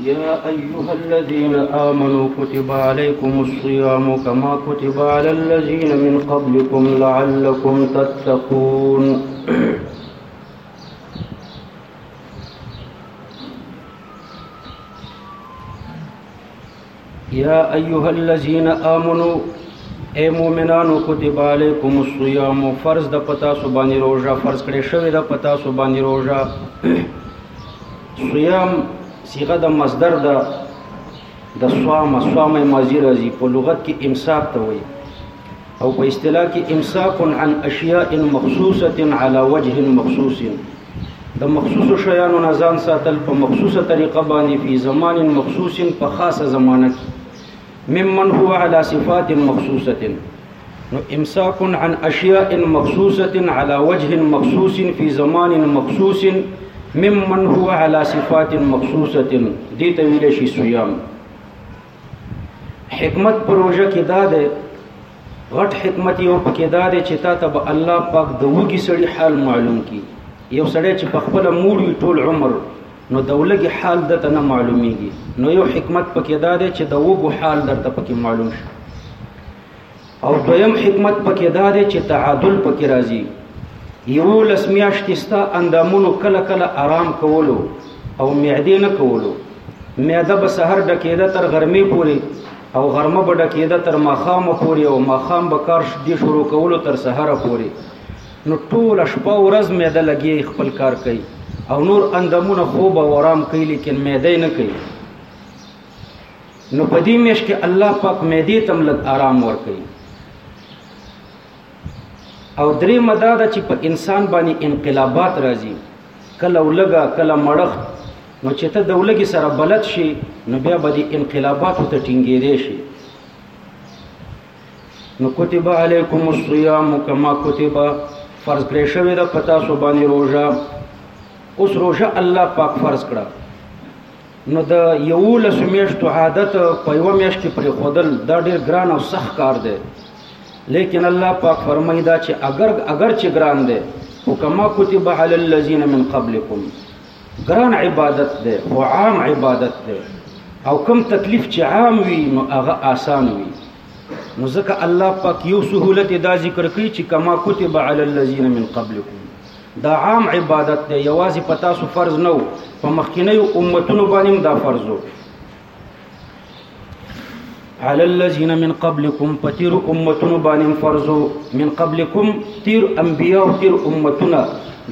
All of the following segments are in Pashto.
يا أيها الذين آمنوا كتب عليكم الصيام كما كتب على الذين من قبلكم لعلكم تتقون یا ایها الذین آمنو اے مومنانو کتب علیکم الصیام فرض د پتا سو باندې روزه فرض کړی شوی د پتا سو باندې روزه صیام صيغه د مصدر د د صوام صوام ماضی راځي په لغت کې امساک ته وایي او په اصطلاح کې امساک عن اشیاء مخصوصه على وجه مخصوص د مخصوصو شیانو نه ځان ساتل په مخصوصه طریقه باندې فی زمان مخصوص په خاصه زمانه کې ممن هو علی صفات مخصوصه نو امساک عن اشیاء مخصوصه علی وجه مخصوص فی زمان مخصوص ممن هو علی صفات مخصوصه دې ته ویل شي صيام حکمت په روژه کې دا دی غټ حکمت یو پکې دا دی چې تا ته به الله پاک د وږي سړي حال معلوم کی یو سړی چې په خپل مور وي ټول عمر نو د ولګي حال د ته نه معلومیږي نو یو حکمت پکې دا دی چې د وږو حال درته پکې معلوم شي او دویم حکمت پکې دا دی چې تعادل پکې راځي یولس میاشتې ستا اندامونو کله کله آرام کولو او معدې نه کولو معده به سحر ډکېده تر غرمې پورې او غرمه به ډکېده تر ماښامه پورې او ماښام به کار دې شروع کولو تر سحره پورې نو ټوله شپه ورځ معده لګي خپل کار کوي او نور اندامونه خوب او آرام کوي لیکن معده نه کوي نو په دې میش کې الله پاک معدې تم لګ آرام ورکوي او درې مدا ده چې په انسان باندې انقلابات راځي کله ولګا کله مړخت نو چې ته د ولګي سره بلد شي نو بیا به د انقلاباتو ته ټینګېدې شي نو کتب علیکم الصیام کما کتب فرض کړی شوی د پتا سو باندې روزه اوس روزه الله پاک فرض کړه نو د یوولسو میاشتو عادت په یوه میاشت کې پرېښودل دا ډېر ګران او سخت کار دی لیکن الله پاک فرمایي دا چې اگر اگر چې ګران دی خو کما کتب علی الذین من قبلکم ګران عبادت دی خو عام عبادت دی او کم تکلیف چې عام وي نو هغه آسان وي نو ځکه الله پاک یو سهولت دا ذکر کوي چې کما کتب علی الذین من قبلکم دا عام عبادت دی یوازې په تاسو فرض نه وو په مخکینیو امتونو باندې هم دا فرض وو على الذين من قبلكم پتیر امتونو باندې فرضو من قبلكم تیر انبیاء او تیر امتونه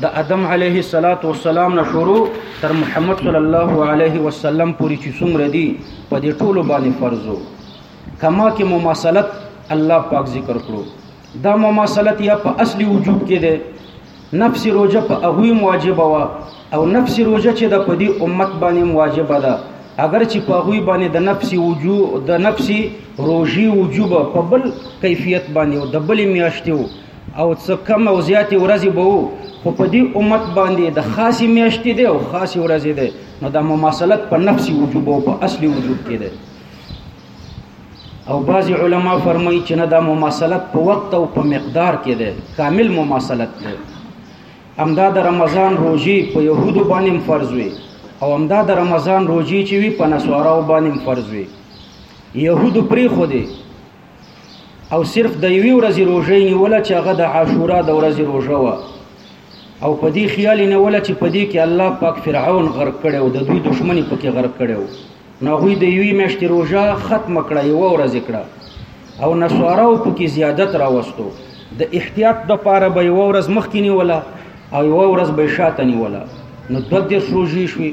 د ادم علیه الصلاۃ والسلام نه شروع تر محمد صلی الله علیه وسلم پورې چې څومره دي په دې ټولو باندې فرضو کما کې مماثلت الله پاک ذکر کړو دا مماثلت یا په اصلي وجوب کې دی نفس روزه په هغوی واجب و او نفس روزه چې د پدی امت باندې واجب ده اگر چې په هغوی باندې د نفس وجوب د نفس روزي وجوب په بل کیفیت باندې او د بل میاشتو او څه کم او زیات ورځې به وو خو په دې امت باندې د خاصې میاشتې دی او خاصې ورځې دی نو دا مماثلت په نفس وجوب او په اصلي وجوب کې دی او بعض علما فرمایي چې نه دا مماثلت په وخت او په مقدار کې ده کامل مماثلت ده همدا د رمضان روزي په يهودو باندې فرض وي او همدا د رمضان روزي چې وي په نسواراو باندې فرض وي يهودو پری خو دي او صرف د یوې ورځې روزي نیول چې هغه د عاشورا د ورځې روزه و او په دې خیال نیول چې په دې کې الله پاک فرعون غرق کړو د دوی دشمنی پکې غرق کړو نو هغوی د یوې میاشتې روژه ختم کړه یوه ورځ کړه او نسواراو پکې زیادت راوستو د احتیاط د پاره به یوه ورځ مخکې نیوله او یوه ورځ به شاته نیوله نو دو دېرش روژې شوې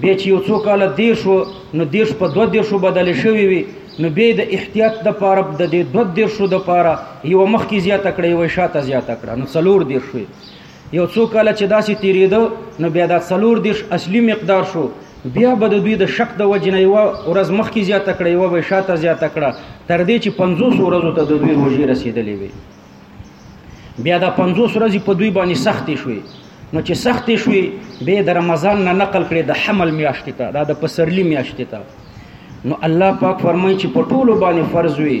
بیا چې یو څو کاله دیر شو نو دیر شو په دو دیر شو بدل شوی وي نو بیا د احتیاط د پاره د دې دو دیر شو د پاره یو مخ کې زیاته کړې وي شاته زیاته کړه نو څلور دیر شوې یو څو کاله چې داسې تیریده نو بیا دا څلور دیرش اصلي مقدار شو بیا به د دوی د شک د وجې نه یوه ورځ مخکې زیاته کړه یوه به یې شاته زیاته کړه تر دې چې پنځوس ورځو ته د دوی روژې رسېدلې وې بیا دا پنځوس ورځې په دوی باندې سختې شوې نو چې سختې شوې به د رمضان نه نقل کړي د حمل میاشتې ته دا د پسرلی میاشتې ته نو الله پاک فرمایي چې په ټولو باندې فرض وي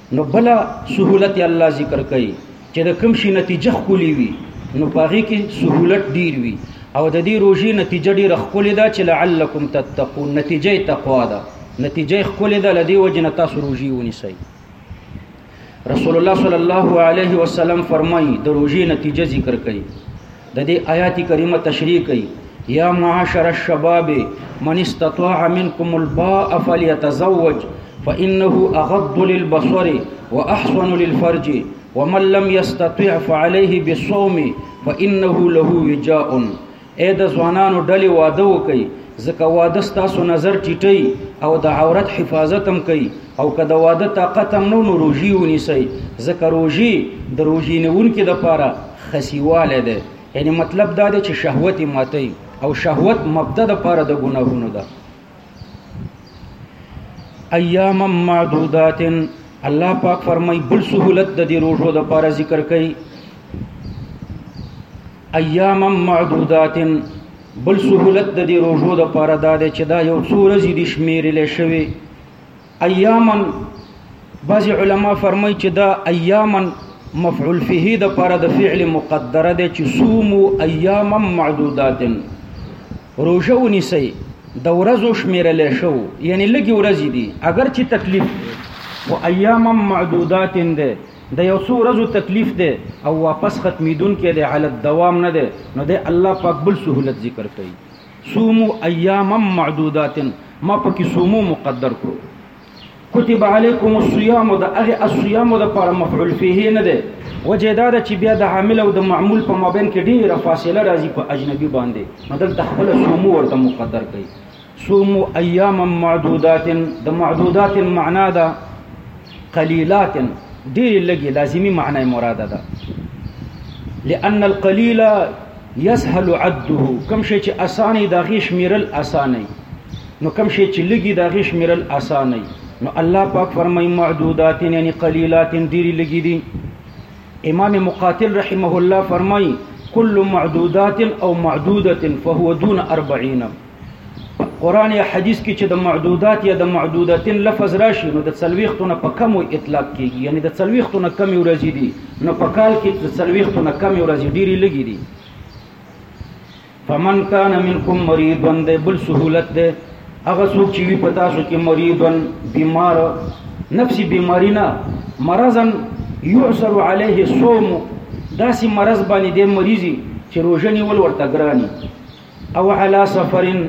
نو بل سهولت الله ذکر کوي چې د کوم شي نتیجه خولي وي نو پاغي کې سهولت ډیر وي او د دې روزي نتیجه ډیره خولي ده چې لعلکم تتقون نتیجه تقوا ده نتیجه خولي ده لدی وجنه تاسو روزي ونیسئ رسول الله صلی الله علیه وسلم فرمایي د روزي نتیجه ذکر کوي د دې آیات کریمه تشریح کوي یا معاشر الشباب من استطاع منکم الباء فليتزوج فإنه أغض للبصر وأحسن للفرج ومن لم يستطع فعليه بالصوم فإنه له وجاء اې د ځوانانو ډلې واده وکي ځکه واده ستاسو نظر ټیټي او د عورت حفاظت هم کوي او که د واده طاقت هم نو نو روژي ونیسي ځکه روژي د روژي نیونکي د پاره خسیوالی دی یعنی مطلب دا دی چې شهوت ماتي او شهوت مبدا د پاره د ګناهونو ده ایام معدودات الله پاک فرمای بل سہولت د دې روزو د پاره ذکر کړي ایام معدودات بل سہولت د دې روزو د پاره دا دی چې دا یو څو ورځې د شمیرل شوی ایاما بعض علما فرمای چې دا ایاما مفعول فيه د پر د فعل مقدره ده چې صومو ایاما معدودات روزه ونیسي د ورځو شمیرل شو یعنی لګي ورځې دي اگر چې تکلیف او ایاما معدودات ده د یو څو ورځو تکلیف ده او واپس ختمیدون کې ده حالت دوام نه ده نو ده الله پاک بل سہولت ذکر کوي صومو ایاما معدودات ما پکې صومو مقدر کړو کتب علیکم الصيام د هغه الصيام د پر مفعول فيه نه ده وجه دا ده چې بیا د عامل او د معمول په مابین کې ډیره فاصله راځي په اجنبي باندې نو دلته خپل سومو ورته مقدر کړي سومو ایام معدودات د معدودات معنا ده قليلات ډېر لګي لازمي معنی مراده ده لأن القليل يسهل عده کم شي چې اساني د غي شمیرل اساني نو کم شي چې لګي د غي شمیرل اساني نو الله پاک فرمای معدودات یعنی قليلات ډېر لګي دي امام مقاتل رحمه الله فرمای كل معدودات او معدوده فهو دون 40 قران یا حدیث کې چې د معدودات یا د معدودتن لفظ راشي نو د څلويختو نه په کم اطلاق کیږي یعنی د څلويختو نه کم ورځې دي نو په کال کې د څلويختو نه کم ورځې ډېری لګي دي فمن کان منکم مریضا د بل سهولت ده هغه څوک چې وي پتا سو کې مریضا بیمار نفسي بیماری نه مرضا يعسر عليه الصوم داسې مرض باندې د مریضي چې روزنی ول ورته ګرانی او علا سفرن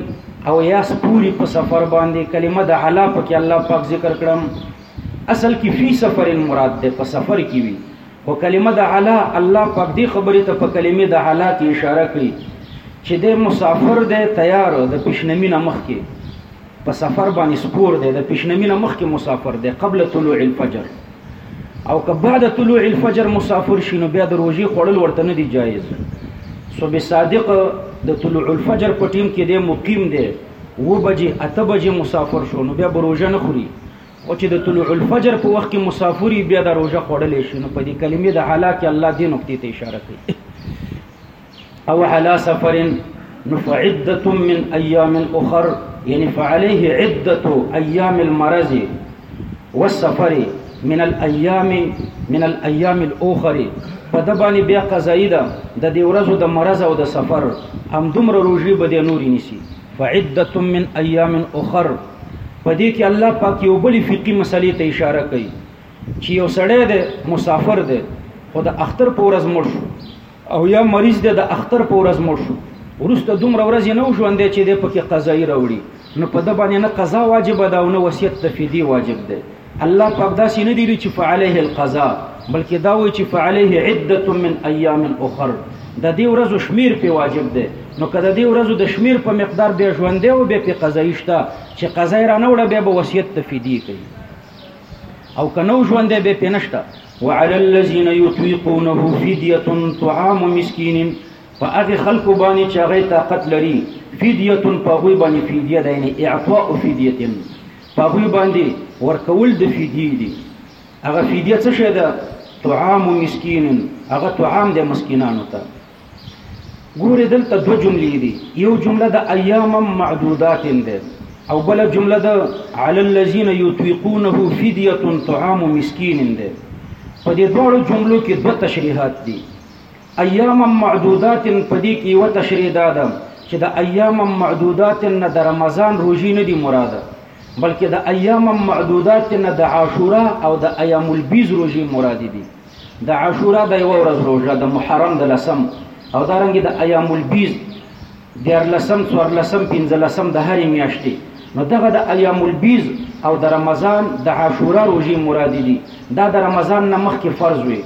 او یا سپوری په سفر باندې کلمه د علا پکې الله پاک ذکر کړم اصل کې فی سفرن مراد ده په سفر کې وی خو کلمه د علا الله پاک دی خبرې ته په کلمه د علا کې اشاره کوي چې د مسافر د تیار د پښنمینه مخ کې په سفر باندې سپور دی د پیشنمی نه مخکې مسافر دی قبل طلوع الفجر او که بعد طلوع الفجر مسافر شي نو بیا د روژې خوړل ورته نه دی جایز صبح صادق د طلوع الفجر په ټیم کې دی مقیم دی و بجې اته بجې مسافر شو نو بیا به روژه نه خوري خو چې د طلوع الفجر په وخت کې مسافري بیا د روژه خوړلی شي نو په دې کلمې د هلاک الله دې نقطې ته اشاره کوي او على سفر نفعدة من ايام اخر يعني فعليه عدة ايام المرض والسفر من الايام من الايام الاخر په د باندې بیا قضایی ده د دې ورځو د مرض او د سفر هم دومره روزي به د نوري نسی فعدة من ايام اخر په دې کې الله پاک یو بل فقهي مسلې ته اشاره کوي چې یو سړی د مسافر دی خو د اختر په ورځ مړ شو او یا مریض د اختر په ورځ مړ شو ورسته دومره ورځې نه ژوند دی چې د پکې قضایي راوړي نو په د باندې نه قضا واجب ده او نه وصیت د فدی واجب دی الله پاک دا سینه دی چې فعليه القضاء بلکې دا وایي چې فعليه عده من ايام اخر د دې ورځو شمیر په واجب دی نو کله دې ورځو د شمیر په مقدار به ژوند دی او به په قضایي شته چې قضای را نه وړه به وصیت د فدی کوي او که نو ژوندې به پینشته وعلى الذين يطيقونه فديه طعام مسكين فاغه خلق باندې چې هغه طاقت لري فديه پاغوي باندې فديه ده یعنی اعطاء فديه پاغوي باندې ورکول د فديه دي هغه فديه څه شه ده طعام مسكين هغه طعام د مسکینانو ته ګورې دلته دوه جملې دي یو جمله د ایام معدودات ده او بل جمله د علی الذین یطیقونه فدیه طعام مسکین ده په دې دوه جملو کې دوه تشریحات دي ایام معدودات په دې کې یو تشریح ده چې د ایام معدودات نه د رمضان روزي نه دی مراد بلکې د ایام معدودات نه د عاشورا او د ایام البیز روزي مراد دي د عاشورا د یو ورځ روژه د محرم د لسم او دا رنګ د ایام البیز دیر لسم څور لسم پنځه لسم د هرې میاشتې نو دغه د ایام البیز او د رمضان د عاشورا روژې مراد دي دا د رمضان نه مخکې فرض وي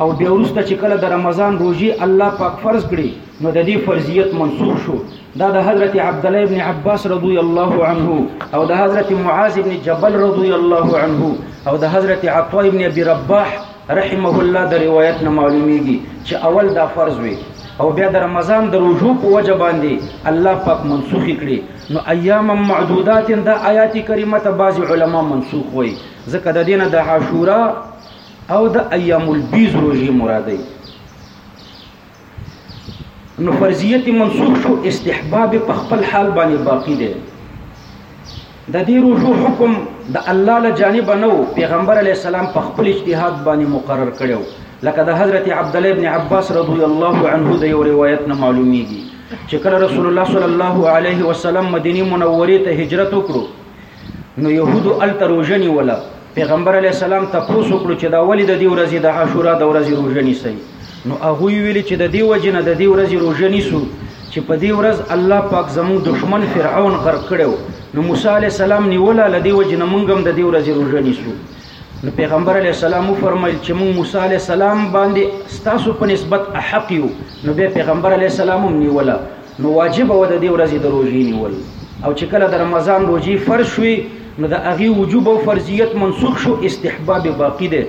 او بیا وروسته چې کله د رمضان روژې الله پاک فرض کړي نو د دې فرضیت منسوخ شو دا د حضرت عبد الله ابن عباس رضی الله عنه او د حضرت معاذ ابن جبل رضی الله عنه او د حضرت عطاء ابن ابي رباح رحمه الله د روایت نه معلومیږي چې اول دا فرض وي او بیا د رمضان د روزو په وجه باندې الله پاک منسوخ کړي نو ایام معدودات دا آیات کریمه ته بعض علما منسوخ وي ځکه د دینه د عاشورا او د ایام البیز روزي مرادي نو فرضیت منسوخ شو استحباب په خپل حال باندې باقی دی د دې روزو حکم د الله له جانب نه وو پیغمبر علی السلام په خپل اجتهاد باندې مقرر کړو لکه د حضرت عبد الله ابن عباس رضی الله عنه د یو روایت نه معلومیږي چې کله رسول الله صلی الله علیه وسلم مدینه منوره ته هجرت وکړو نو يهودو ال تر روزه نیوله پیغمبر علی السلام تپوس وکړو چې دا ولې د دې ورځې د عاشورا د ورځې روزه نیسي نو هغه ویل چې د دې وجنه د دې ورځې روزه نیسو چې په دې ورځ الله پاک زموږ دشمن فرعون غرق کړو نو موسی علی السلام نیولا لدی وجنه مونږ هم د دې ورځې روزه نیسو نو پیغمبر علی السلام فرمایل چې موږ موسی علی السلام باندې ستاسو په نسبت احق یو نو به پیغمبر علی السلام هم نیولا نو واجب و د دې ورځې د روزي نیول او چې کله د رمضان روزي فرض شوي نو د هغه وجوب او فرضیت منسوخ شو استحباب باقی دی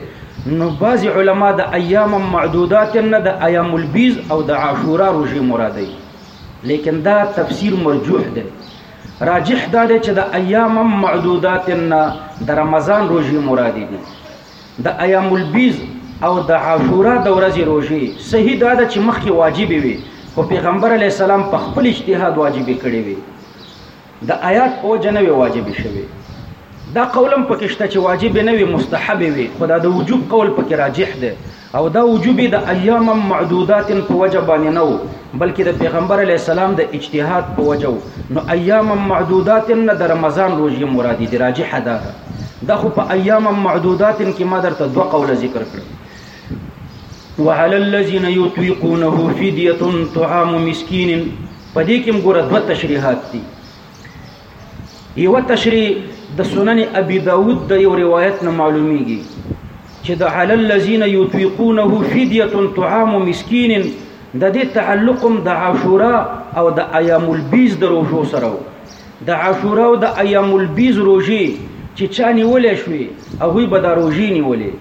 نو بعض علما د ایام معدودات نه د ایام البیز او د عاشورا روزي مرادي لیکن دا تفسیر مرجوح دی راجح دا دی چې د ایام معدودات نه د رمضان روزي مراد دي د ایام البیز او د عاشورا د ورځې روزي صحیح دا ده چې مخکې واجب وي خو پیغمبر علی السلام په خپل اجتهاد واجب کړي وي د آیات په وجه نه وي واجب شوی دا قولم پکې شته چې واجب نه وي مستحب وي خدا د وجوب قول پکې راجح دی او دا وجوب یې د ایاما معدودات په وجه باندې نه و بلکې د پیغمبر علیه السلام د اجتهاد په وجه و نو ایاما معدودات نه د رمضان روژې مرادي دي راجحه دا ده دا خو په ایاما معدودات کې ما درته دوه قوله ذکر کړ وعلى الذين يطيقونه فديه طعام مسكين په دې کې موږ دوه تشریحات دي یو تشریح د سنن ابي داود د یو روایت نه معلومیږي چې د علی الذین یطیقونه فدیه طعام مسکین د دې تعلقم د عاشورا او د ایام البیز د روزو سره د عاشورا او د ایام البیز روزي چې چا نیولې شوې هغه به د روزي نیولې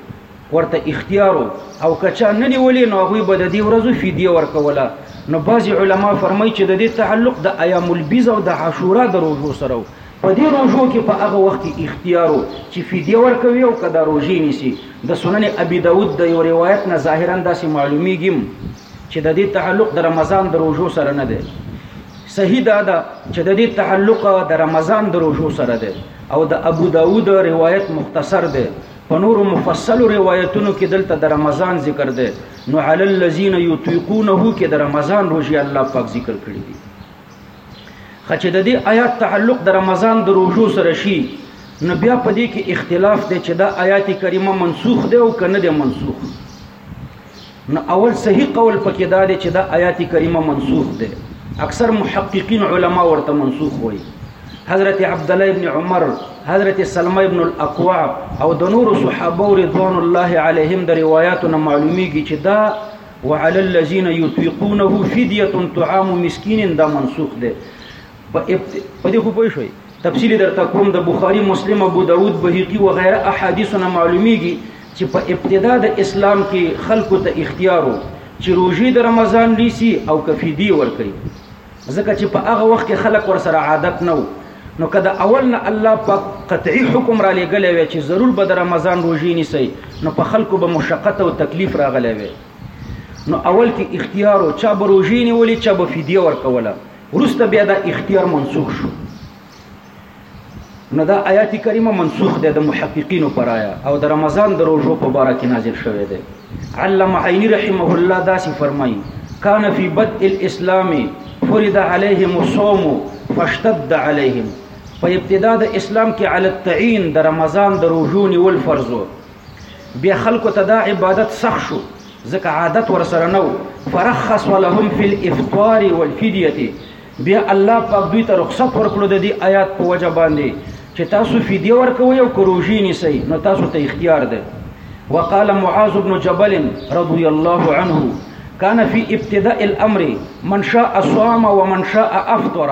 ورته اختیار او کچا نه نیولې نو هغه به د دې ورځو فدیه ورکوله نو بعضی علما فرمایي چې د دې تعلق د ایام البیز او د عاشورا د روزو سره په دې روزو کې په هغه وخت کې اختیار چې فدیه ورکوي او کدا روزي نیسي د سنن ابي داود د یو روایت نه ظاهرا داسې معلومیږي چې د دې تعلق د رمضان د روزو سره نه دی صحیح دا ده چې د دې تعلق د رمضان د روزو سره دی او د ابو داود روایت مختصر دی په نورو مفصلو روایتونو کې دلته د رمضان ذکر دی نو علی الذین یطیقونه کې د رمضان روزي الله پاک ذکر کړی دی خچې د دې آیات تعلق د رمضان د روزو سره شي نو بیا په دې کې اختلاف دی چې دا آیات کریمه منسوخ دی او کنه دی منسوخ نو اول صحیح قول پکې دا دی چې دا آیات کریمه منسوخ ده اکثر محققین علما ورته منسوخ وایي حضرت عبد الله ابن عمر حضرت سلمہ ابن الاقوع او د نور صحابه رضوان الله علیهم د روایتونو معلومیږي چې دا وعلى الذين يطيقونه فديه طعام مسكين دا منسوخ ده په دې خو پوه شئ تفصیل درته کوم د بخاری مسلم ابو داود بهقی و غیره احادیثونه معلومیږي چې په ابتدا د اسلام کې خلکو ته اختیارو چې روزي د رمضان لیسی او کفیدی ور کوي ځکه چې په هغه وخت کې خلک ور سره عادت نه وو نو کله اول نه الله پاک قطعي حکم را لګلې وي چې ضرور به د رمضان روزي نیسي نو په خلکو به مشقت او تکلیف راغلې وي نو اول کې اختیارو چا به روزي نیولې چا به فدیه ورکوله وروسته بیا دا اختیار منسوخ شو نو دا آیات کریمه منسوخ ده د محققینو پر آیا او د رمضان د روزو په باره کې نازل شوی دی علم عینی رحمه الله داسې فرمایي کان فی بدء الاسلام فرض علیهم الصوم فاشتد علیهم په ابتدا د اسلام کې علی التعین د رمضان د روزو نیول فرض بیا خلکو ته دا عبادت سخت شو ځکه عادت ورسره نه وو فرخص ولهم فی الافطار والفدیه بیا الله پاک دوی ته رخصت ورکړو د دې آیات په وجه باندې چې تاسو فدیه ورکوي او کروژی نیسئ نو تاسو ته اختیار ده وقال معاذ بن جبل رضی الله عنه كان في ابتداء الامر من شاء صام ومن شاء افطر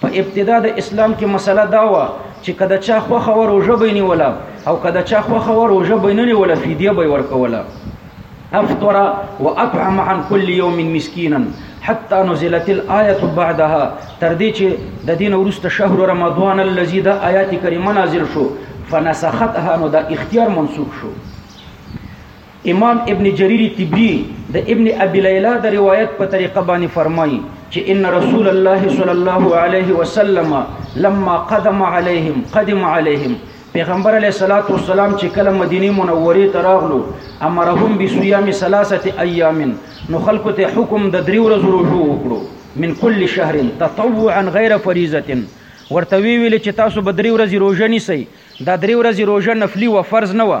په ابتدا د اسلام کې مسله دا و چې کدا چا خوخه و روزه بینی ولا او کدا چا خوخه و روزه بیننی ولا فدیه به ورکوله افطر واطعم عن كل يوم مسكينا حتى نزلت الايه بعدها تر دې چې د دین ورسته شهر رمضان الذي د آیات کریمه نازل شو فنسختها نو د اختیار منسوخ شو امام ابن جرير تبري د ابن ابي ليلى د روایت په طریقه باندې فرمایي چې ان رسول الله صلی الله علیه وسلم لما قدم عليهم قدم عليهم پیغمبر علیه الصلاۃ والسلام چې کله مدینه منوره ته راغلو امرهم بصيام ثلاثه ايام نو خلکو ته حکم د درې ورځو روزو وکړو من كل شهر تطوعا غیر فریضه ورته ویل چې تاسو به درې ورځې روزه نیسئ دا درې ورځې روزه نفلی و فرض نه و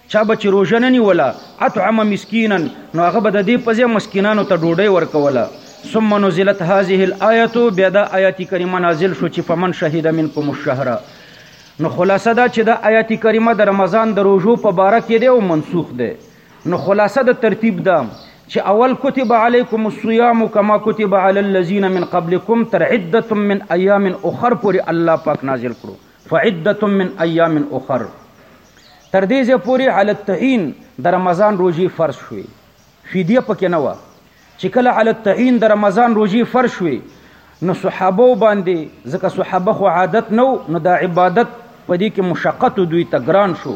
چا به چې روژه نه نیوله، اطعم مسکینا، نو هغه به د دې په ځای مسکینانو ته ډوډۍ ورکوله، ثم نزلت هذه الآیة، بیا دا آیت کریمه نازل شو چې فمن شهد منکم الشهر، نو خلاصه دا چې دا آیت کریمه د رمضان د روژو په باره کې دی او منسوخ دی، نو خلاصه د ترتیب دا چې اول کتب علیکم الصیام کما کتب علی الذین من قبلکم تر عدة من ایام اخر پورې الله پاک نازل کړو. فعدة من ایام اخر تر دې ځای پورې علی التعین د رمضان روژې فرض شوې فدیه پکې نه وه چې کله علی التعین د رمضان روژې فرض شوې نو صحابه باندې ځکه صحابه خو عادت نو نو دا عبادت په دې کې مشقت دوی ته ګران شو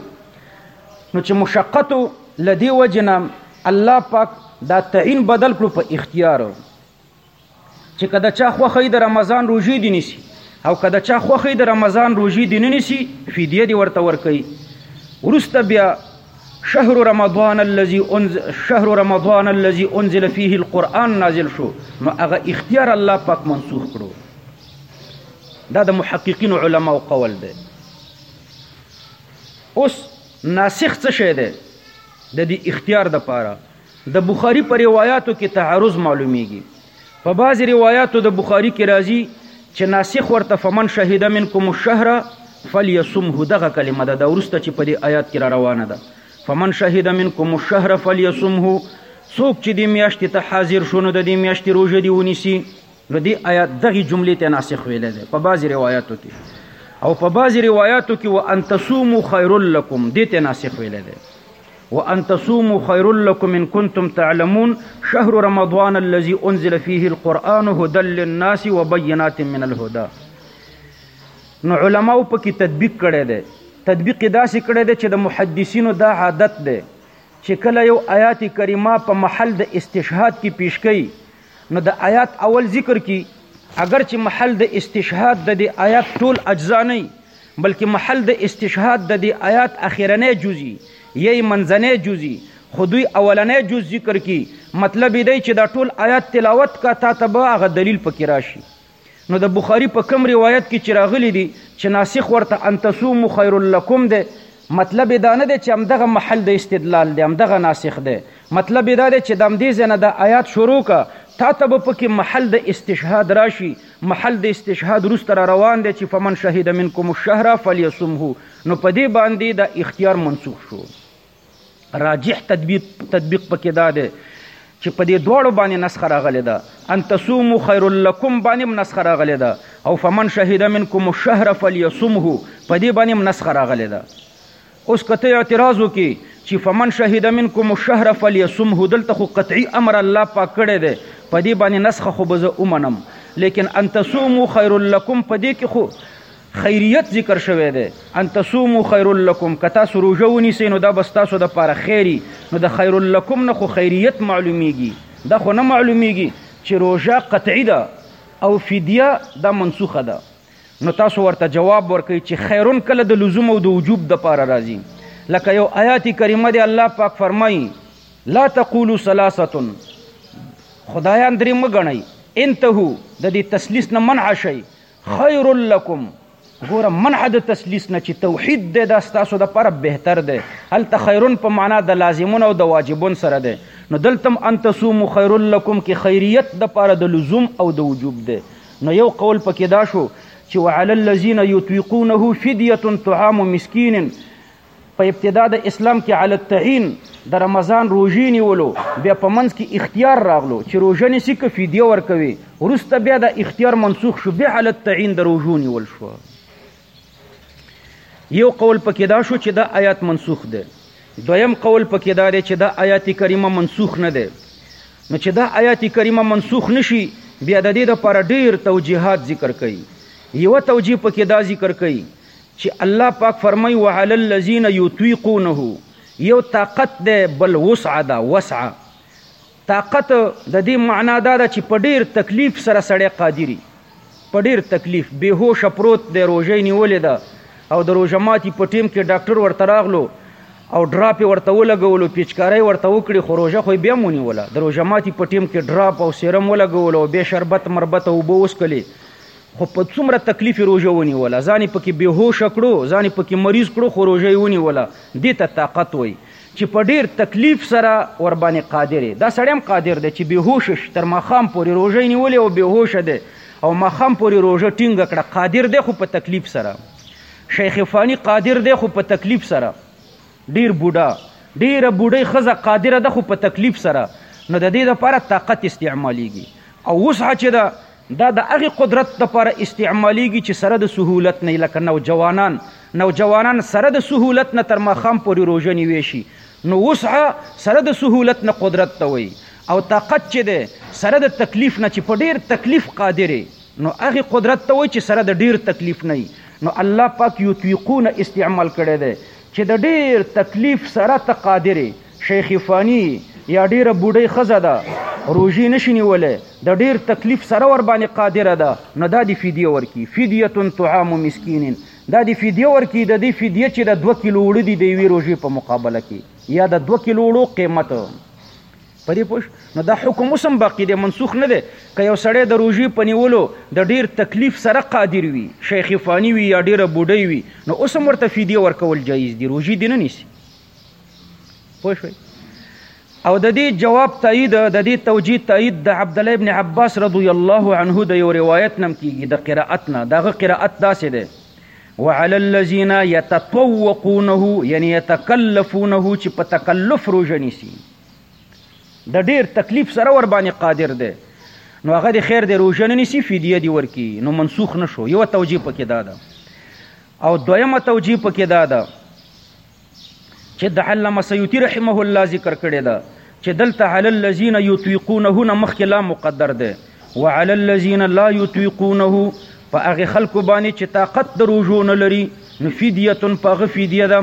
نو چې مشقت لدی وجنه الله پاک دا تعین بدل کړو په اختیار چې که د چا خوښه د رمضان روژې دې نیسي او که د چا خوښه د رمضان روژې دې نه نیسي فدیه دې ورته ورکوي وروسته بیا شهر رمضان الذي انزل شهر رمضان الذي انزل فيه القرآن نازل شو نو هغه اختیار الله پاک منسوخ کړو دا د محققین علما او قول دی اوس ناسخ څه شی دی د دې اختیار د پاره د بخاری په روایاتو کې تعارض معلومیږي په بعضی روایاتو د بخاری کې راځي چې ناسخ ورته فمن شهد منکم الشهر فليصمه دغه کلمه ده دا ورسته چې په دې آیات کې را روانه ده فمن شهد منکم الشهر فليصمه څوک چې دې میاشتې ته حاضر شونه د دې میاشتې روزه دی ونیسي نو دی آیات دغه جملې ته ناسخ ویل دی په بعضی روایتو کې او په بعضی روایتو کې وان تصوموا خير لكم دې ته ناسخ ویل دی وان تصوموا خير لكم ان كنتم تعلمون شهر رمضان الذي انزل فيه القرآن هدى للناس وبينات من الهدى نو علماو پکې تطبیق کړی دی تطبیق داسې کړی دی چې د محدثینو دا عادت دی چې کله یو آیات کریمه په محل د استشهاد کې پیش کوي نو د آیات اول ذکر کی اگر چې محل د استشهاد د دې آیات ټول اجزا نه بلکې محل د استشهاد د دې آیات اخیرنې جزئی یی منځنې جزئی خو دوی اولنې جز ذکر کی مطلب دی چې دا ټول آیات تلاوت کا تا ته به هغه دلیل پکې راشي نو د بخاری په کوم روایت کې چې راغلي دي چې ناسخ ورته ان تصوموا خیر لکم دی مطلب یې دا نه دی چې همدغه محل د استدلال دی همدغه ناسخ دی مطلب یې دا دی چې د همدې ځای نه دا آیات شروع که تا ته به پکې محل د استشهاد راشي محل د استشهاد وروسته را روان دی چې فمن شهد منکم الشهر فلیصمه نو په دې باندې دا اختیار منسوخ شو راجح تطبیق تطبیق پکې دا دی چې په دې دواړو باندې نسخه راغلې ده ان تصوموا خير لكم باندې نسخه راغلې ده او فمن شهد منكم الشهر فليصمه په دې باندې نسخه راغلې ده اوس کته اعتراض وکي چې فمن شهد منكم الشهر فليصمه دلته خو قطعي امر الله پاک کړی دی په دې باندې نسخه خو به زه ومنم لیکن ان تصوموا خير لكم په دې کې خو خیریت ذکر شوی دی، ان تصوموا خیر لکم، که تاسو روژه ونیسئ نو دا به ستاسو لپاره خیر وي، نو د خیر لکم نه خو خیریت معلومېږي، دا خو نه معلومېږي چې روژه قطعي ده او فدیه دا منسوخه ده، نو تاسو ورته جواب ورکړئ چې خیر کله د لزوم او د وجوب لپاره راځي، لکه یو آیات کریمه دی الله پاک فرمایي، لا تقولوا ثلاثة، خدایان درې مه ګڼئ، انتهو، د دې تثلیث نه منع شئ، خیر لکم ګوره منع د تسلیس نه چې توحید دی دا ستاسو دپاره بهتر دی هلته خیرون په معنا د لازمون او د واجبون سره دی نو دلته هم ان تصومو خیر لکم کې خیریت دپاره د لزوم او د وجوب دی نو یو قول پکې دا شو چې وعلى الذین یطیقونه فدیه طعام مسکین په ابتدا د اسلام کې علی التعین د رمضان روژې نیولو بیا په منځ کې اختیار راغلو چې روژه نیسي که فدیه ورکوي وروسته بیا دا اختیار منسوخ شو بیا علی التعین د روژو نیول شو یو قول پکې دا شو چې دا آیات منسوخ دی دویم قول پکې دا دی چې دا آیات کریمه منسوخ نه دی نو چې دا آیات کریمه منسوخ نشي بیا د دې لپاره ډیر توجیهات ذکر کړي یو توجیه پکې دا ذکر کړي چی الله پاک فرمایی وعلی الذین یطیقونه یو طاقت دی بل وسع ده وسع طاقت ددی معنا دا ده چی په ډیر تکلیف سره سړی قادری په ډیر تکلیف بی هوشه پروت دی روژه یې نیولې ده او د روژه ماتی په ټیم کې ډاکټر ورته راغلو او ډراپ یې ورته ولګولو پیچکارۍ ورته وکړي خو روژه خو یې بیا مونیوله د روژه ماتی په ټیم کې ډراپ او سیرم ولګولو او بیا شربت مربت او اوبه وڅکلې خو په څومره تکلیف یې روژه ونیوله، ځان یې پکې بې هوشه کړو، ځان یې پکې مریض کړو خو روژه یې ونیوله، دې ته طاقت وایي، چې په ډېر تکلیف سره ورباندې قادر یې، دا سړی هم قادر دی، چې بې هوشه شي، تر ماښام پورې روژه یې نیولې او بې هوشه دی او ماښام پورې روژه ټینګه کړه، قادر دی خو په تکلیف سره، شیخ فاني قادر دی خو په تکلیف سره. ډیر بوډا ډیره بوډۍ ښځه قادره ده خو په تکلیف سره نو د دې لپاره طاقت استعمالیږي او وسعه چې ده دا د هغه قدرت لپاره استعمالیږي چې سره د سهولت نه لکه نوجوانان نوجوانان سره د سهولت نه تر ماښام پورې روژه نیوی شي نو وسعه سره د سهولت نه قدرت ته وایي او طاقت چې ده سره د تکلیف نه چې په ډیر تکلیف قادره نو هغه قدرت ته وایي چې سره د ډیر تکلیف نه نو الله پاک یطیقون استعمال کړی دی چې د ډېر تکلیف سره ته قادر یې، شیخ فاني یې یا ډېره بوډۍ ښځه ده، روژې نه شي نیولی، د ډېر تکلیف سره ورباندې قادره ده، نو دا دې فدیه ورکړي، فدیة طعام مسکین، دا دې فدیه ورکړي، د دې فدیه چې د دوه کیلو اوړه دي د یوې روژې په مقابله کې، یا د دوه کیلو اوړو قېمت، پدې پوه شو نو دا حکم اوس هم باقي دی منسوخ نه دی که یو سړی د روژې په نیولو د ډیر تکلیف سره قادر وي شیخ فانی وي یا ډیره بوډۍ وي نو اوس هم ورته فدیه ورکول جایز دي روژې دې نه نیسي پوه شوئ او د دې جواب تایید د دې توجیه تایید د عبد الله ابن عباس رضی الله عنه د یو روایت نم کیږي د قرائت نه دغه قرائت داسې ده وعلى الذين يتطوقونه يعني يتكلفونه چې په تکلف روزنی سي د ډیر تکلیف سره ور باندې قادر دی نو هغه د خیر د روژه نه نیسی فدیه دی ورکی نو منسوخ نشو یو توجیه پکې دا ده او دویمه توجیه پکې دا ده چې د علامه سیوطی رحمه الله ذکر کړی ده چې دلته علی الذین یطیقونه نه مخکې لا مقدر ده وعلى الذين لا يطيقونه په هغه خلکو باندې چې طاقت د روژو نه لري نو فدیه په هغه فدیه ده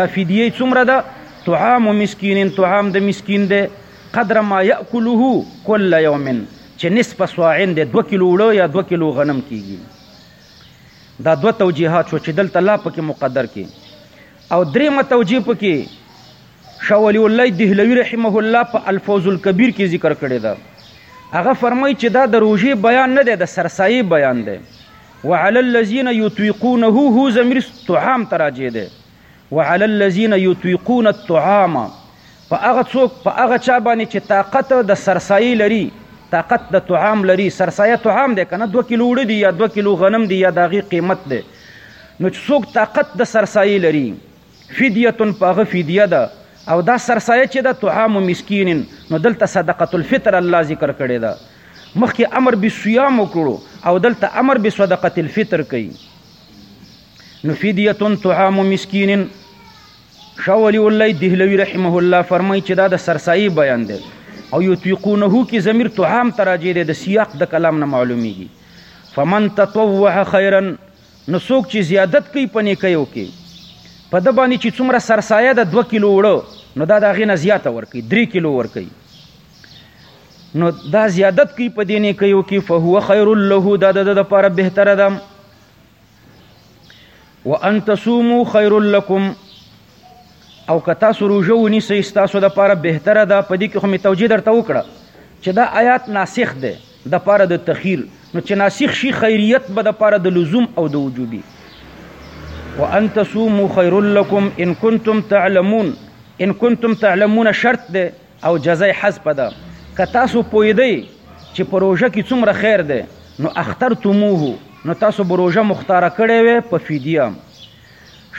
دا فدیه څومره ده طعام مسکین طعام د مسکین ده قدر ما یاکله کل یوم چې نصف صاعن ده 2 کیلو وړو یا 2 کیلو غنم کیږي دا دوه توجیهات شو چې دلته لا پکې مقدر کې او درېمه توجیه پکې شاه ولي الله دهلوي رحمه الله په الفوز الکبیر کې ذکر کړی ده هغه فرمایي چې دا د روژې بیان نه دی د سرسایې بیان دی وعلى الذين يطيقونه هو زمير طعام تراجه ده وعلى الذين يطيقون الطعام په هغه څوک په هغه چا باندې چې طاقت د سرسایي لري طاقت د طعام لري سرسایه طعام ده کنه 2 کیلو وړي دي یا 2 کیلو غنم دي یا داغي قیمت ده نو څوک طاقت د سرسایي لري فدیه په هغه فدیه ده او دا سرسایه چې ده طعام مسکین نو دلته صدقه الفطر الله ذکر کړی ده مخکې امر بالصيام وکړو او دلته امر بصدقه الفطر کوي نو فدیه طعام مسکین شاه ولی الله دهلوی رحمه الله فرمایي چې دا د سرسایي بیان دی او یطیقونه کې ضمیر طعام تراجه دی د سیاق د کلام نه معلومیږي فمن تطوع خیرا نو څوک چې زیادت کوي په نیکیو کې په د باندې چې څومره سرسایه د دوه کیلو وړو نو دا د هغې نه زیاته ورکوي درې کیلو ورکوي نو دا زیادت کوي په دې نیکیو کې فهو خیر له دا د ده دپاره بهتره ده وان تصومو خیر لکم او که تاسو روژه ونیسئ ستاسو دپاره بهتره ده په دې کې خو مې توجیه درته وکړه چې دا آیات ناسخ دی دپاره د تخیر نو چې ناسخ شي خیریت به دپاره د لزوم او د وجوبي وان تصوموا خیر لکم ان کنتم تعلمون ان کنتم تعلمون شرط دی او جزای حذف ده که تاسو پوهېدئ چې په روژه کې څومره خیر دی نو اخترتموه نو تاسو به روژه مختاره کړې وې په فدیه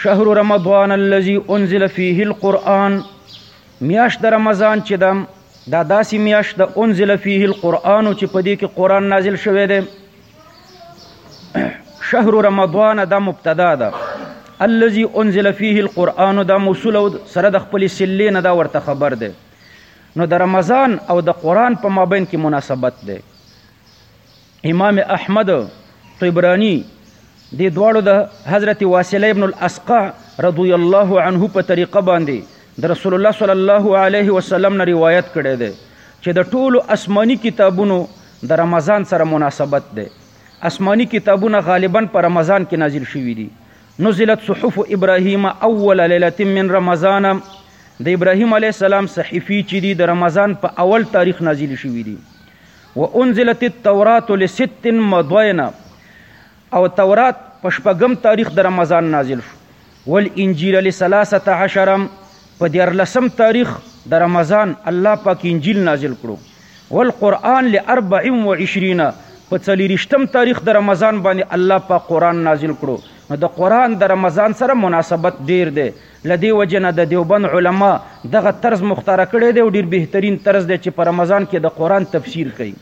شهر رمضان الذي انزل فيه القرآن میاش د رمضان چې دم دا داسې میاش د انزل فيه القرآن چې په دې کې قرآن نازل شوی دی شهر رمضان دا مبتدا ده الذي انزل فيه القرآن دا موصول سره د خپل سلې نه دا ورته خبر ده نو د رمضان او د قرآن په مابین کې مناسبت ده امام احمد طبرانی دې دواړو د حضرت واصله ابن الاسقع رضی الله عنه په طریقه باندې د رسول الله صلی الله علیه وسلم نه روایت کړی دی چې د ټولو آسماني کتابونو د رمضان سره مناسبت دی آسماني کتابونه غالبا په رمضان کې نازل شوي دي نزلت صحف ابراهیم اول ليله من رمضان د ابراهیم علی السلام صحیفې چې دي د رمضان په اول تاریخ نازل شوي دي و انزلت التورات لست مضينا او تورات په شپږم تاریخ د رمضان نازل شو والانجیل لثلاثه عشر په دیارلسم تاریخ د رمضان الله پاک انجیل نازل کړو والقرآن لاربع و عشرین په څلیرشتم تاریخ د رمضان باندې الله پاک قرآن نازل کړو نو د قرآن د رمضان سره مناسبت ډیر دی له دې وجې نه د دیوبند علماء دغه طرز مختاره کړی دی او ډیر بهترین طرز دی چې په رمضان کې د قرآن تفسیر کوي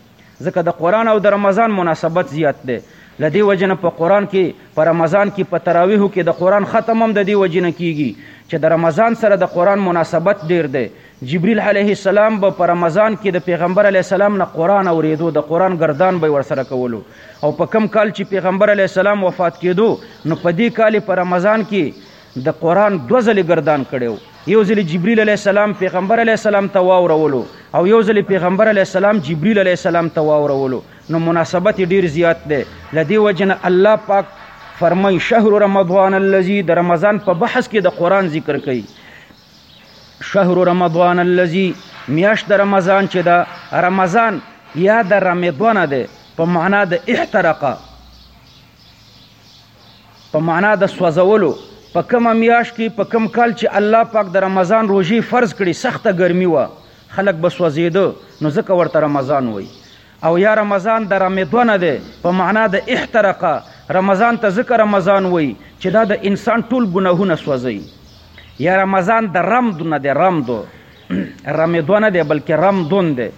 ځکه د قرآن او د رمضان مناسبت زیات دی له دې وجې نه په قرآن کې په رمضان کې په تراویحو کې د قرآن ختم هم د دې وجې نه کیږي چې د رمضان سره د قرآن مناسبت ډیر دی جبریل علیه السلام به په رمضان کې د پیغمبر علیه السلام نه قرآن اوریدو د قرآن ګردان به ورسره کولو او په کم کال چې پیغمبر علیه السلام وفات کېدو نو په دې کال په رمضان کې د قران دوه ځلې ګردان کړو یو ځلې جبرئیل علی السلام پیغمبر علی السلام ته واورولو او یو ځلې پیغمبر علی السلام جبرئیل علی السلام ته واورولو نو مناسبت ډیر زیات دی لدی وجنه الله پاک فرمای شهر رمضان الذي د رمضان په بحث کې د قران ذکر کړي شهر رمضان الذي میاشت د رمضان چې دا رمضان یا د رمضان ده په معنا د احترقه په معنا د سوځولو، په کومه میاشت کې، په کوم کال چې الله پاک د رمضان روژې فرض کړې سخته ګرمي وه، خلک به سوځېده نو ځکه ورته رمضان وایي. او یا رمضان د رمضو نه دی په معنا د احترق، رمضان ته ځکه رمضان وایي چې دا د انسان ټول ګناهونه سوځوي. یا رمضان د رمض نه دی، رمض. رمدونه دی بلکې رمدون دی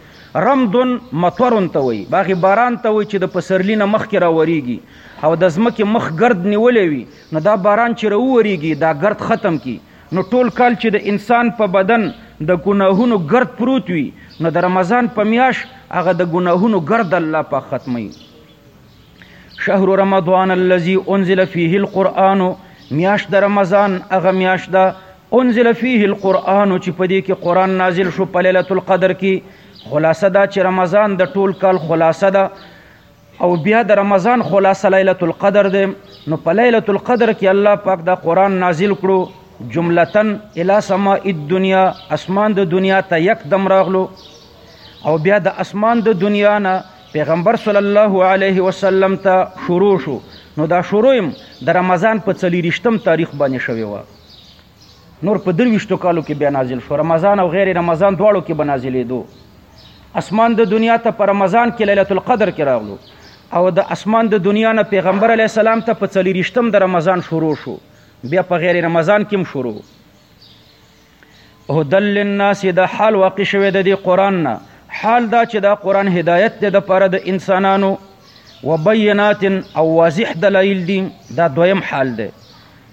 رمدون مطرون ته وایي باغې باران ته وایي چې د پسرلي نه مخکې راورېږي او د ځمکې مخ ګرد نیولی وي نو دا باران چې راوورېږي دا ګرد ختم کی نو ټول کال چې د انسان په بدن د ګناهونو ګرد پروت وي نو د رمضان په میاش هغه د ګناهونو ګرد الله پاک ختمي شهر رمضان الذي انزل فيه القرآن میاش د رمضان هغه میاش ده انزل فيه القرآن چې په دې کې قرآن نازل شو په ليلة القدر کې خلاصه دا چې رمضان د ټول کال خلاصه ده او بیا د رمضان خلاصه ليله القدر ده نو په ليله القدر کې الله پاک دا قران نازل کړو جملتن الى سماء الدنيا اسمان د دنیا ته یک دم راغلو او بیا د اسمان د دنیا نه پیغمبر صلی الله علیه وسلم ته شروع شو نو دا شروع د رمضان په 30 تاریخ باندې شوی و نور په درویشتو کالو کې بیا نازل شو رمضان او غیر رمضان دواړو کې به نازلېدو اسمان د دنیا ته په رمضان کې ليله القدر کې راغلو او د اسمان د دنیا نه پیغمبر علی السلام ته په څلورشتم د رمضان شروع شو بیا په غیر رمضان کې هم شروع او دل للناس د حال واقع شوه د دې قران نه حال دا چې دا قران هدایت ته د پاره د انسانانو وبینات او واضح دلایل دي دا دویم حال دی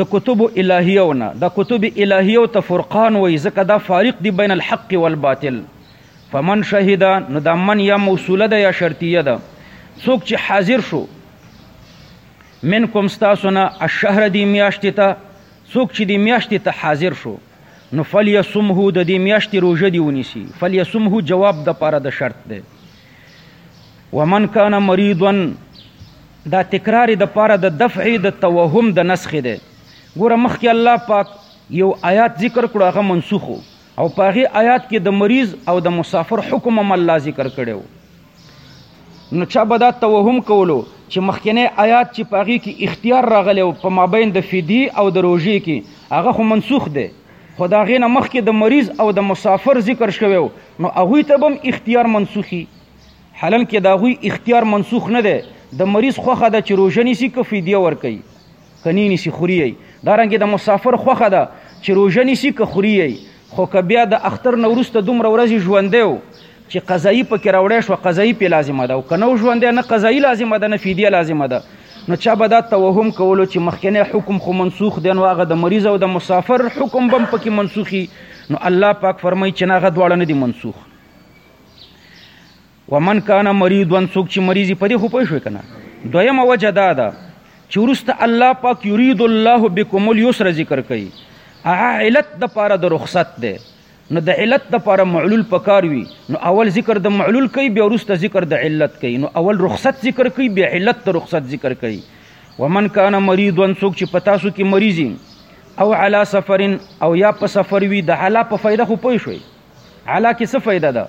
د کتب الهیو نه د کتب الهیو ته فرقان وای ځکه دا فارق دی بین الحق والباطل فمن شهد نو دا من یا موصوله ده یا شرطیه ده څوک چې حاضر شو منکم ستاسو نه الشهر دی میاشتې ته څوک چې دی میاشتې ته حاضر شو نو فلیصمه د دې میاشتې روژه دی ونیسي فلیصمه جواب د پاره د شرط ده ومن کان مریضا دا تکرار د پاره د دفع د توهم د نسخ دی ګوره مخکې الله پاک یو آیات ذکر کړو هغه منسوخ او پاغي آیات کې د مریض او د مسافر حکم هم الله ذکر کړو نو چا به دا توهم کولو چې مخکنه آیات چې پاغي کې اختیار راغلی او په مابین د فدی او د روژې کې هغه خو منسوخ دی خو دا غینه مخکې د مریض او د مسافر ذکر شوی نو هغه ته هم اختیار منسوخي حالن کې دا غوي اختیار منسوخ نه دی د مریض خوخه ده چې روژه نیسی که فدیه ورکوي کنی نیسی خوري یي دا رنګ د مسافر خوخه ده چې روژه نیسی که خوري یي خو که بیا د اختر نورسته دومره ورځې ژوندې و چې قضایی پکې راوړې شو قضایی په لازمه ده او کنه ژوندې نه قضایی لازمه ده نه فدیه لازمه ده نو چا به دا توهم کولو چې مخکنه حکم خو منسوخ دی نو هغه د مریض او د مسافر حکم بم پکې منسوخي نو الله پاک فرمایي چې نه هغه دواړه نه دي منسوخ ومن کان مریض ون څوک چې مریضي په دې خو پوه شوې کنه دویمه وجه دا ده چې ورسته الله پاک یرید الله بكم اليسر ذکر کوي هغه علت د پاره د رخصت ده نو د علت د پاره معلول پکار وي نو اول ذکر د معلول کوي بیا ورسته ذکر د علت کوي نو اول رخصت ذکر کوي بیا علت د رخصت ذکر کوي ومن کان مریض ون څوک چې پتا سو کې مریضي او علا سفرن او یا په سفر وي د حالا په فائدہ خو پوه شوي علا کې څه فائدہ ده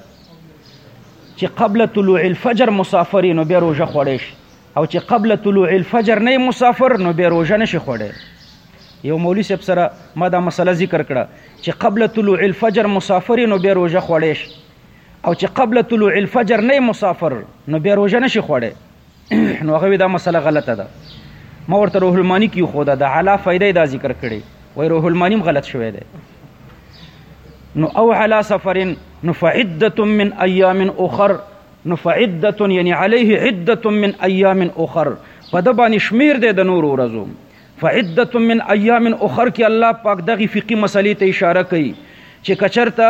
چې قبل طلوع الفجر مسافر نو به روزه خوړې شي او چې قبل طلوع الفجر نه مسافر نو به روزه نشي خوړې یو مولوی صاحب سره ما دا مسله ذکر کړه چې قبل طلوع الفجر مسافر نو به روزه خوړې شي او چې قبل طلوع الفجر نه مسافر نو به روزه نشي خوړې نو هغه دا مسله غلطه ده ما ورته روح المانی کې خو دا د علا فائدې دا ذکر کړي وای روح المانی غلط شوی دی نو او علا سفر نو فعده من ايام اخر نو فعده یعنی عليه عده من ايام اخر په د باندې شمیر دی د نور ورځو فعدت من ایام اخر کې الله پاک دغه فقهي مسلې ته اشاره کوي چې کچرته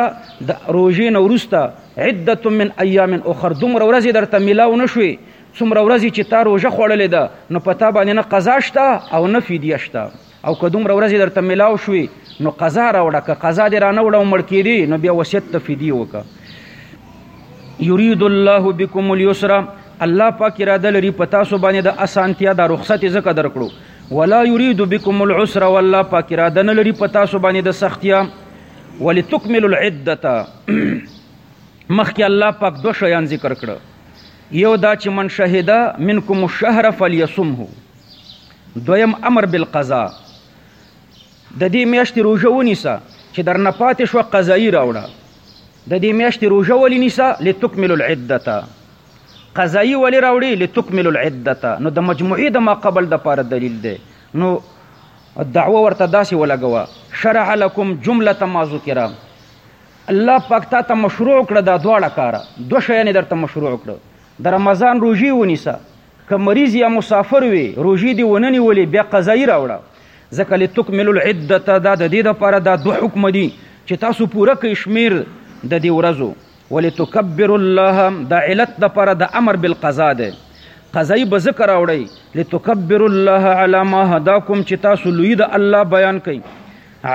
د روژې نه وروسته عدت من ایام اخر دومره ورځې درته ملاو نه شوې څومره ورځې چې تا روژه خوړلې ده نو په تا باندې نه قضا شته او نه فدیه شته او که دومره ورځې درته ملاو شوې نو قضا راوړه که قضا دې رانه وړه او مړ کېدې نو بیا وصیت ته فدیه وکړه یرید الله بكم اليسر الله پاک اراده لري په تاسو باندې د اسانتیا د رخصت زکه درکړو ولا یرید بكم العسر والله پاک اراده نه لري په تاسو باندې د سختیا ولتکمل العده مخکې الله پاک دو شیان ذکر کړو یو دا چې من شهدا منکم الشهر فليصمه دویم امر بالقضاء د دې میاشتې روزه ونیسه چې درنه پاتې شو قضایي راوړه د دې میاشتې روژه ولې نیسه لتکملو العدته قضایی ولې راوړي لتکملو العدته نو د مجموعي د ما قبل د پاره دلیل دی نو دعوه ورته داسې ولګوه شرع لكم جمله ما ذکر الله پاک تا ته مشروع کړه دا دواړه کار دوه شیان درته مشروع کړه د رمضان روزي ونیسه که مریض یا مسافر وي روژې دې ونه نیولې بیا قضایي راوړه ځکه لتکمل العده دا د دې لپاره دا دوه حکم دي چې تاسو پوره کړئ شمیر د دې ورځو ولتکبر الله دا علت لپاره د امر بالقضاء دی قضایي به ذکر راوړئ لتکبر الله علی ما هداکم چې تاسو لوی د الله بیان کړئ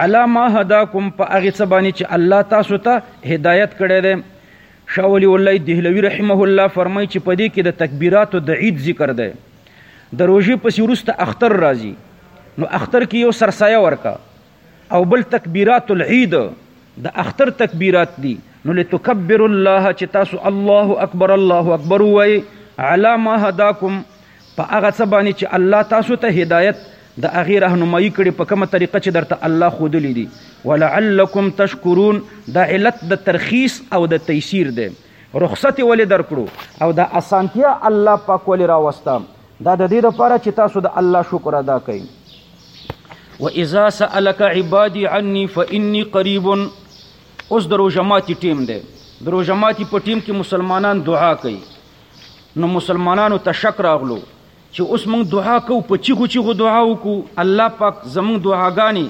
علی ما هداکم په هغه څه باندې چې الله تاسو ته هدایت کړی دی شاه ولي الله دهلوي رحمه الله فرمایي چې په دې کې د تکبیراتو د عید ذکر دی د روژې پسې وروسته اختر راځي نو اختر کې یو سرسایه ورکا او بل تکبیرات العید د اختر تکبیرات دي نو لتکبر الله چې تاسو الله اکبر الله اکبر وای علی ما هداکم په هغه څه باندې چې الله تاسو ته هدایت د هغې رهنمایي کړې په کومه طریقه چې درته الله ښودلي دي ولعلکم تشکرون دا علت د ترخیص او د تیسیر دی رخصت ولې درکړو او د اسانتیا الله پاک ولې راوسته دا د دې لپاره چې تاسو د الله شکر ادا کړئ واذا سالك عبادي عني فاني قريب اوس د روژه ماتي ټیم دی د روژه ماتي په ټیم کې مسلمانان دعا کوي نو مسلمانانو ته شک راغلو چې اوس موږ دعا کوو په چیغو چیغو دعا وکړو الله پاک زموږ دعاګانې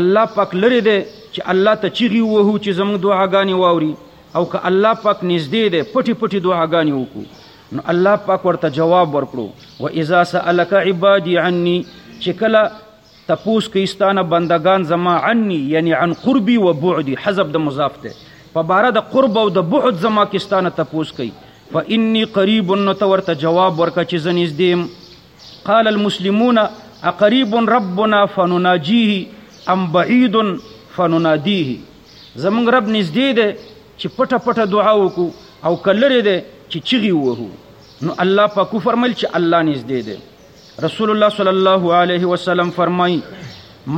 الله پاک لري دی چې الله ته چیغي ووهو چې زموږ دعاګانې واوري او که الله پاک نږدې دی پټي پټي دعاګانې وکړو نو الله پاک ورته جواب ورکړو و اذا سالک عبادي عني چې کله تپوس کوي ستا نه بندګان زما عني یعنی عن قربي و بعدي حذف د مضاف دی په باره د قرب او د بعد زما کې ستا نه تپوس کوي فاني قریب نو ته ورته جواب ورکه چې زه نږدې یم قال المسلمون اقریب ربنا فنناجیه ام بعید فننادیه زمونږ رب نږدې دی چې پټه پټه دعا وکړو او کلرې دی چې چغي ووهو نو الله پاک فرمایل چې الله نږدې دی رسول الله صلی الله علیه وسلم فرمای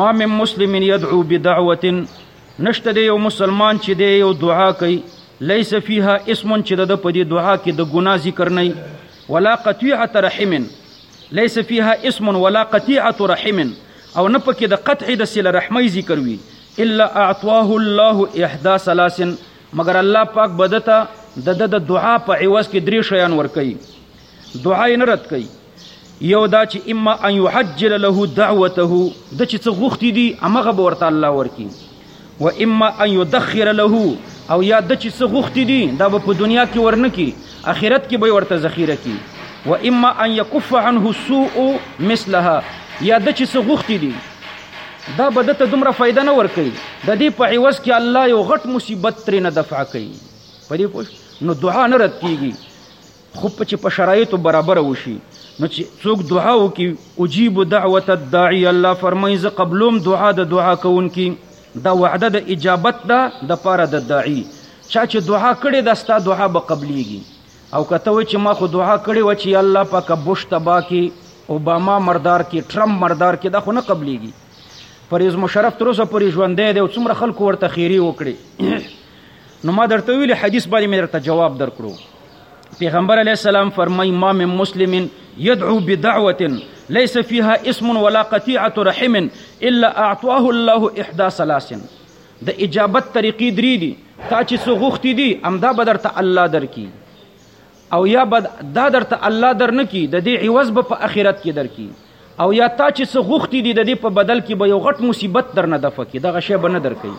ما من مسلم يدعو بدعوه نشته دی یو مسلمان چې دی یو دعا کوي ليس فيها اسم چې د په دې دعا کې د ګنا ذکر نه ولا قطيعه رحم ليس فيها اسم ولا قطيعه رحم او نه پکې د قطع د سله رحمي ذکر وي الا اعطاه الله احدى ثلاث مگر الله پاک بدته د د دعا په عوض کې درې شیان ورکړي دعا یې نه رد کوي یو دا چې اما ان يحجل له دعوته د چې څه غوښتي دي هغه به ورته الله ورکي و اما ان يدخر له او یا د چې څه غوښتي دي دا به په دنیا کې ورنکي اخرت کې به ورته ذخیره کی و اما ان يكف عنه السوء مثلها یا د چې څه غوښتي دي دا به دته دومره فائدہ نه ورکي د دې په عوض کې الله یو غټ مصیبت ترې نه دفع کوي په دې پوښ نو دعا نه رد کیږي خو په چې په شرایطو برابر وشي نو چې څوک دعا وکي اجيب دعوت الداعي الله فرمایي زه قبلوم دعا د دعا کوونکي دا وعده د اجابت ده د پاره د داعي چا چې دعا کړې ده ستا دعا به قبليږي او کته وي چې ما خو دعا کړې و چې الله پاک بوش تبا کې اوباما مردار کې ټرمپ مردار کې دا خو نه قبليږي پریز مشرف تر اوسه پورې ژوندې دی او څومره خلکو ورته خیری وکړي نو ما درته ویل حدیث باندې مې درته جواب درکړو پیغمبر علی السلام فرمای ما من مسلم يدعو بدعوه ليس فيها اسم ولا قطيعه رحم الا اعطاه الله احدى ثلاث د اجابت طریقې درې دي تا چې څه غوښتي دي امدا بدرته الله درکې او یا به دا درته الله در نه کړي، د دې عوض به په اخرت کې در کړي، او یا تا چې څه غوښتي دي د دې په بدل کې به یو غټ مصیبت در نه دفع کړي، دغه شی به نه در کوي.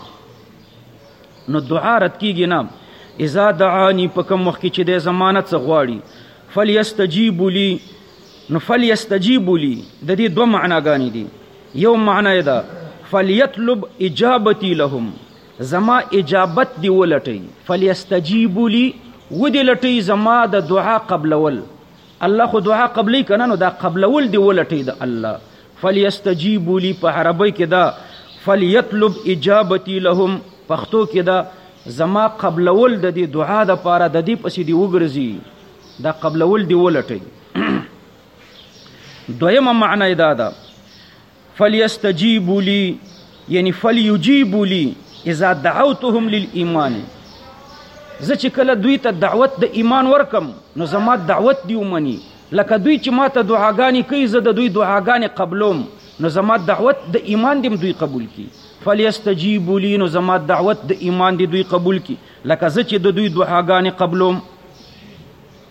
نو دعا رد کېږي نه. اذا دعاني په کوم وخت کې چې دی زما نه څه غواړي، فلیستجیبوا لي نو فلیستجیبوا لي د دې دوه معناګانې دي. یو معنی یې ده فلیطلب اجابتي لهم زما اجابت دې ولټوي فليستجيبوا لي ودې لټوي زما د دعا قبلول الله خو دعا قبلي کنه نو دا قبلول دې ولټوي د الله فليستجيبوا لي په عربی کې دا فليطلب اجابتي لهم پښتو کې دا زما قبلول د دې دعا د پاره د دې پسې دی وګرځي دا قبلول دی ولټي دویمه معنی دا ده فلیستجیبو لی یعنی فلیجیبو لی اذا دعوتهم للایمان زه چې کله دوی ته دعوت د ایمان ورکم نو زما دعوت دی ومني لکه دوی چې ما ته دعاګانې کوي زه د دوی دعاګانې قبلوم نو زما دعوت د ایمان دیم دوی قبول کی فلیستجیبو لی نو زما دعوت د ایمان دی دوی قبول کی لکه زه چې د دوی دعاګانې قبلوم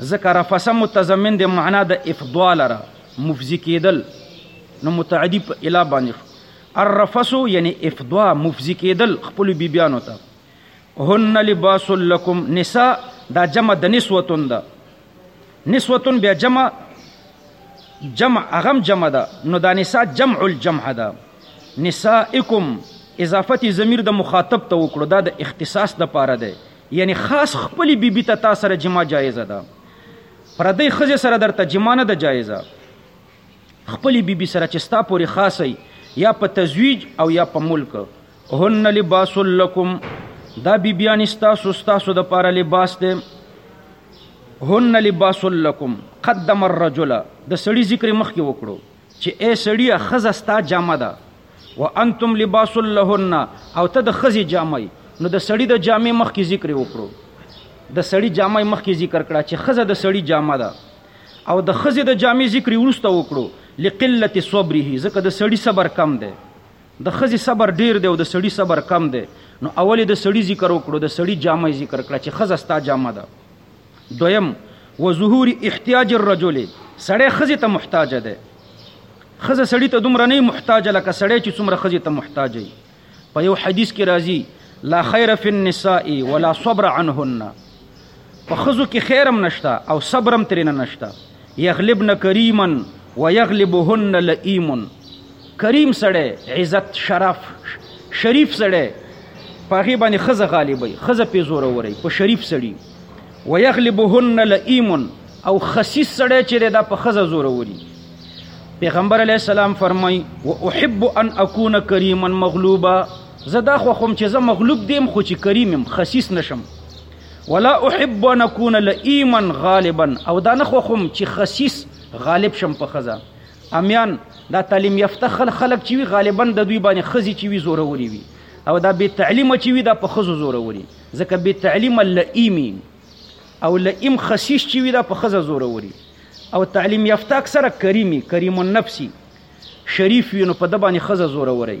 ځکه رفسه متضمن د معنا د افضا لره، مفضي کېدل، نو متعدي په الی باندې شو. الرفس یعنې افضا، مفضي کېدل، خپلو بیبیانو ته. هن لباس لکم، نساء دا جمع د نسوة ده، نسوة بیا جمع، جمع هغه هم جمع ده، نو دا نساء جمع الجمع ده. نسائکم اضافت ضمیر د مخاطب ته وکړو، دا د اختصاص دپاره دی، یعنی خاص خپلی بی بی ته تا سره جماع جایزه ده پردی ښځی سره درته جماع نه ده جایزه خپلی بی بی سره چې ستا پوری خاصه یا په تزویج او یا په ملک هن لباس لکم دا بی بیانی ستاسو ستاسو د پاره لباس ده هن لباس لکم قدم الرجل د سړی ذکر مخکې وکړو چې ای سړیه ښځه ستا جامه ده، وانتم لباس لهن، او ته د ښځې جامه یې، نو د سړي د جامې مخکې ذکر وکړو، د سړي جامه یې مخکې ذکر کړه چې ښځه د سړي جامه ده، او د ښځې د جامې ذکر یې وروسته وکړو، لقلة صبره، ځکه د سړي صبر کم دی، د ښځې صبر ډېر دی او د سړي صبر کم دی، نو اول یې د سړي ذکر وکړو، د سړي جامه یې ذکر کړه چې ښځه ستا جامه ده. دویم وظهور احتیاج الرجل سړی خزه ته محتاج ده خزه سړی ته دومره نه محتاج لکه سړی چې څومره خزه ته محتاج وي په یو حدیث کې راځي لا خیر فی النساء ولا صبر عنهن په خزو کې خیرم نشته او صبرم ترې نه نشته یغلبن کریما ویغلبهن لئیم کریم سړی عزت شرف شریف سړی په هغې باندې ښځه غالبوي ښځه پې زوروروي په شریف سړي ویغلبهن لئیم او خسیس سړی چې دی دا په ښځه زوروري پیغمبر علیه السلام فرمایي و احب ان اکون کریما مغلوبا زه دا خوښوم چې زه مغلوب دیم خو چې کریم یم خسیس نشم ولا احب ان اكون لئيما غالبا او دا نه خوخم چې خصیص غالب شم په خزه امیان دا تعلیم یافته خل خلق چې وی غالبا د دوی باندې خزي چې وی زوروري وي او دا به تعلیم چې وی دا په خزو زوروري ځکه به تعلیم لئیمی او لئیم خصیص چې وی دا په خزه زوروري او تعلیم یافته اکثره کریمی کریم النفسی شریف وي نو په د باندې خزه زوروري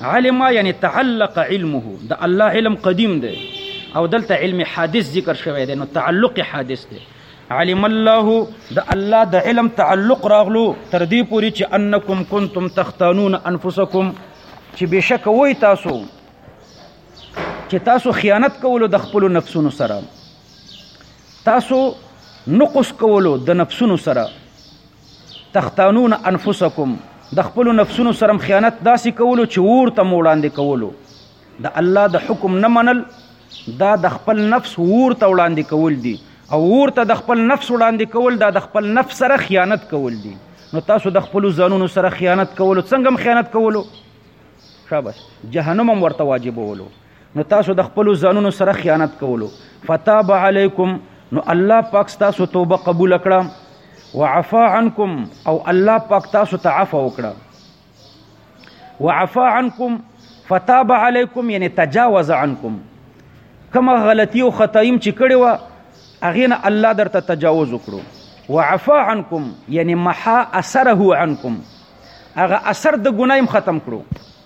علم یعنی تعلق علمه د الله علم قدیم دی او دلته علم حادث ذکر شوی دی نو تعلق حادث دی علم الله د الله د علم تعلق راغلو تر دې پوري چې انکم کنتم تختانون انفسکم چې بشک وای تاسو چې تاسو خیانت کولو د خپل نفسونو سره تاسو نقص کولو د نفسونو سره تختانون انفسکم د خپل نفسونو سره خیانت داسې کولو چې ور ته وړاندې کولو د الله د حکم نه منل دا د خپل نفس ور ته وړاندې کول دي او ور ته د خپل نفس وړاندې کول دا د خپل نفس سره خیانت کول دي نو تاسو د خپل ځانونو سره خیانت کولو څنګه خیانت کولو شاباش جهنم هم ورته واجبولو نو تاسو د خپل ځانونو سره خیانت کولو فتاب علیکم نو الله پاک تاسو توبه قبول کړه وعفا عنکم او الله پاک تاسو ته عفو وکړه وعفا عنکم فتاب علیکم یعنی تجاوز عنکم کومه غلطي او خطایم چې کړې و هغه نه الله درته تجاوز وکړو وعفا عنکم یعنی محا اثره عنکم هغه اثر د ګنایم ختم کړو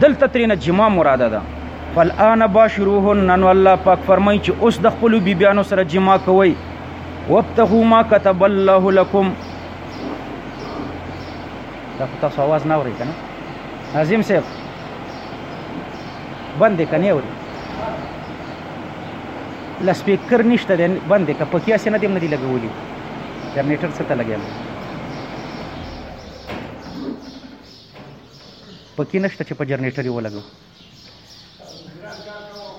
دلته ترینه جما مراده ده فالآن باشروهن نن الله پاک فرمای چې اوس د خپل بیبيانو سره جما کوي وابتغوا ما كتب الله لكم دا تاسو आवाज نه اورئ کنه عظیم صاحب بندې کنه اورئ لا سپیکر نشته دی بندې که پکې اسې نه دیم نه دی لګولی جنریټر څه ته لګیا پکې نشته چې په جرنیټر یې ولګوو.